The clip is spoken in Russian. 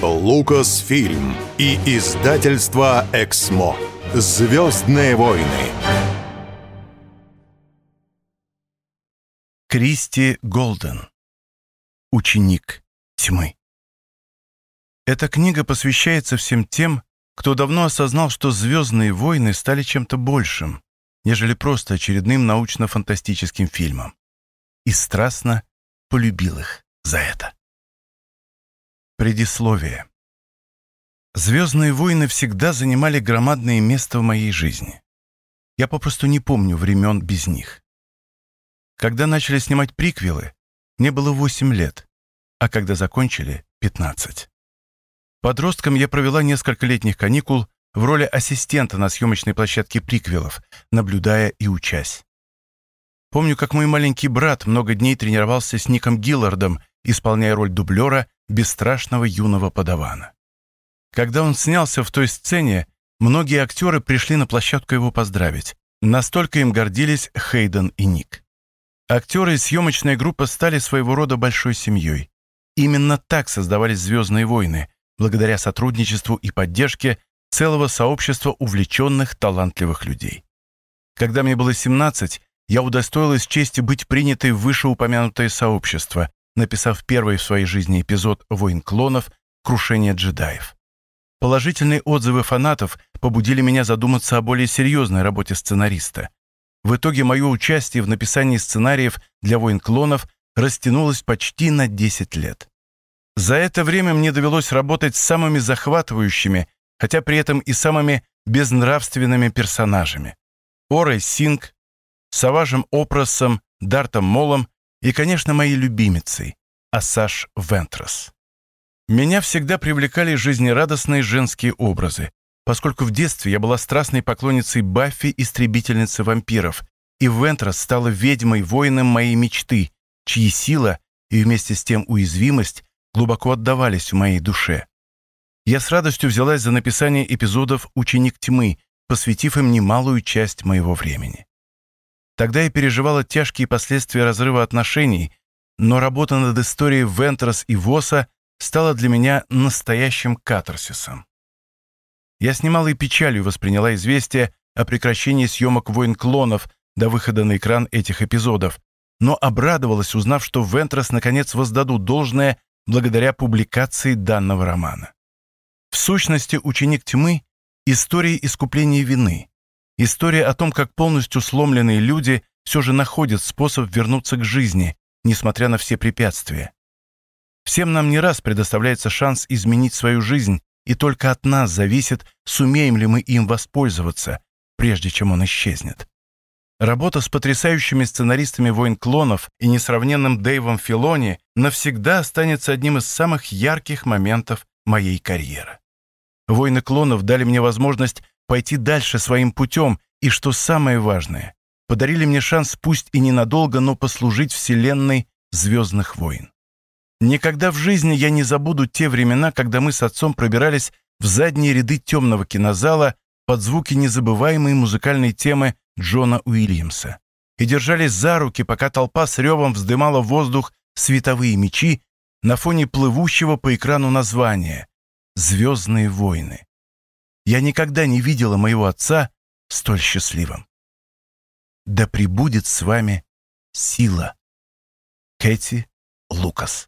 Лукасфильм и издательство «Эксмо». «Звездные войны». Кристи Голден. Ученик тьмы. Эта книга посвящается всем тем, кто давно осознал, что «Звездные войны» стали чем-то большим, нежели просто очередным научно-фантастическим фильмом. И страстно полюбил их за это. Предисловие. «Звездные войны» всегда занимали громадное место в моей жизни. Я попросту не помню времен без них. Когда начали снимать приквелы, мне было 8 лет, а когда закончили — 15. Подростком я провела несколько летних каникул в роли ассистента на съемочной площадке приквелов, наблюдая и учась. Помню, как мой маленький брат много дней тренировался с Ником Гиллардом, исполняя роль дублера бесстрашного юного подавана. Когда он снялся в той сцене, многие актеры пришли на площадку его поздравить. Настолько им гордились Хейден и Ник. Актеры и съемочная группа стали своего рода большой семьей. Именно так создавались «Звездные войны», благодаря сотрудничеству и поддержке целого сообщества увлеченных, талантливых людей. Когда мне было 17, я удостоилась чести быть принятой в вышеупомянутое сообщество, написав первый в своей жизни эпизод «Войн клонов. Крушение джедаев». Положительные отзывы фанатов побудили меня задуматься о более серьезной работе сценариста. В итоге мое участие в написании сценариев для «Войн клонов» растянулось почти на 10 лет. За это время мне довелось работать с самыми захватывающими, хотя при этом и самыми безнравственными персонажами. Орой Синг, Саважем Опросом, Дартом Молом и, конечно, моей любимицей, Асаш Вентрос. Меня всегда привлекали жизнерадостные женские образы, поскольку в детстве я была страстной поклонницей Баффи, истребительницы вампиров, и Вентрос стала ведьмой-воином моей мечты, чьи сила и вместе с тем уязвимость глубоко отдавались в моей душе. Я с радостью взялась за написание эпизодов «Ученик тьмы», посвятив им немалую часть моего времени. Тогда я переживала тяжкие последствия разрыва отношений, но работа над историей Вентрос и Воса стала для меня настоящим катарсисом. Я с немалой печалью восприняла известие о прекращении съемок «Войн клонов» до выхода на экран этих эпизодов, но обрадовалась, узнав, что Вентрос наконец воздадут должное благодаря публикации данного романа. В сущности, «Ученик тьмы» — история искупления вины, История о том, как полностью сломленные люди все же находят способ вернуться к жизни, несмотря на все препятствия. Всем нам не раз предоставляется шанс изменить свою жизнь, и только от нас зависит, сумеем ли мы им воспользоваться, прежде чем он исчезнет. Работа с потрясающими сценаристами «Войн клонов» и несравненным Дэйвом Филони навсегда останется одним из самых ярких моментов моей карьеры. «Войны клонов» дали мне возможность пойти дальше своим путем и, что самое важное, подарили мне шанс пусть и ненадолго, но послужить вселенной «Звездных войн». Никогда в жизни я не забуду те времена, когда мы с отцом пробирались в задние ряды темного кинозала под звуки незабываемой музыкальной темы Джона Уильямса и держались за руки, пока толпа с ревом вздымала в воздух световые мечи на фоне плывущего по экрану названия «Звездные войны». Я никогда не видела моего отца столь счастливым. Да пребудет с вами сила. Кэти Лукас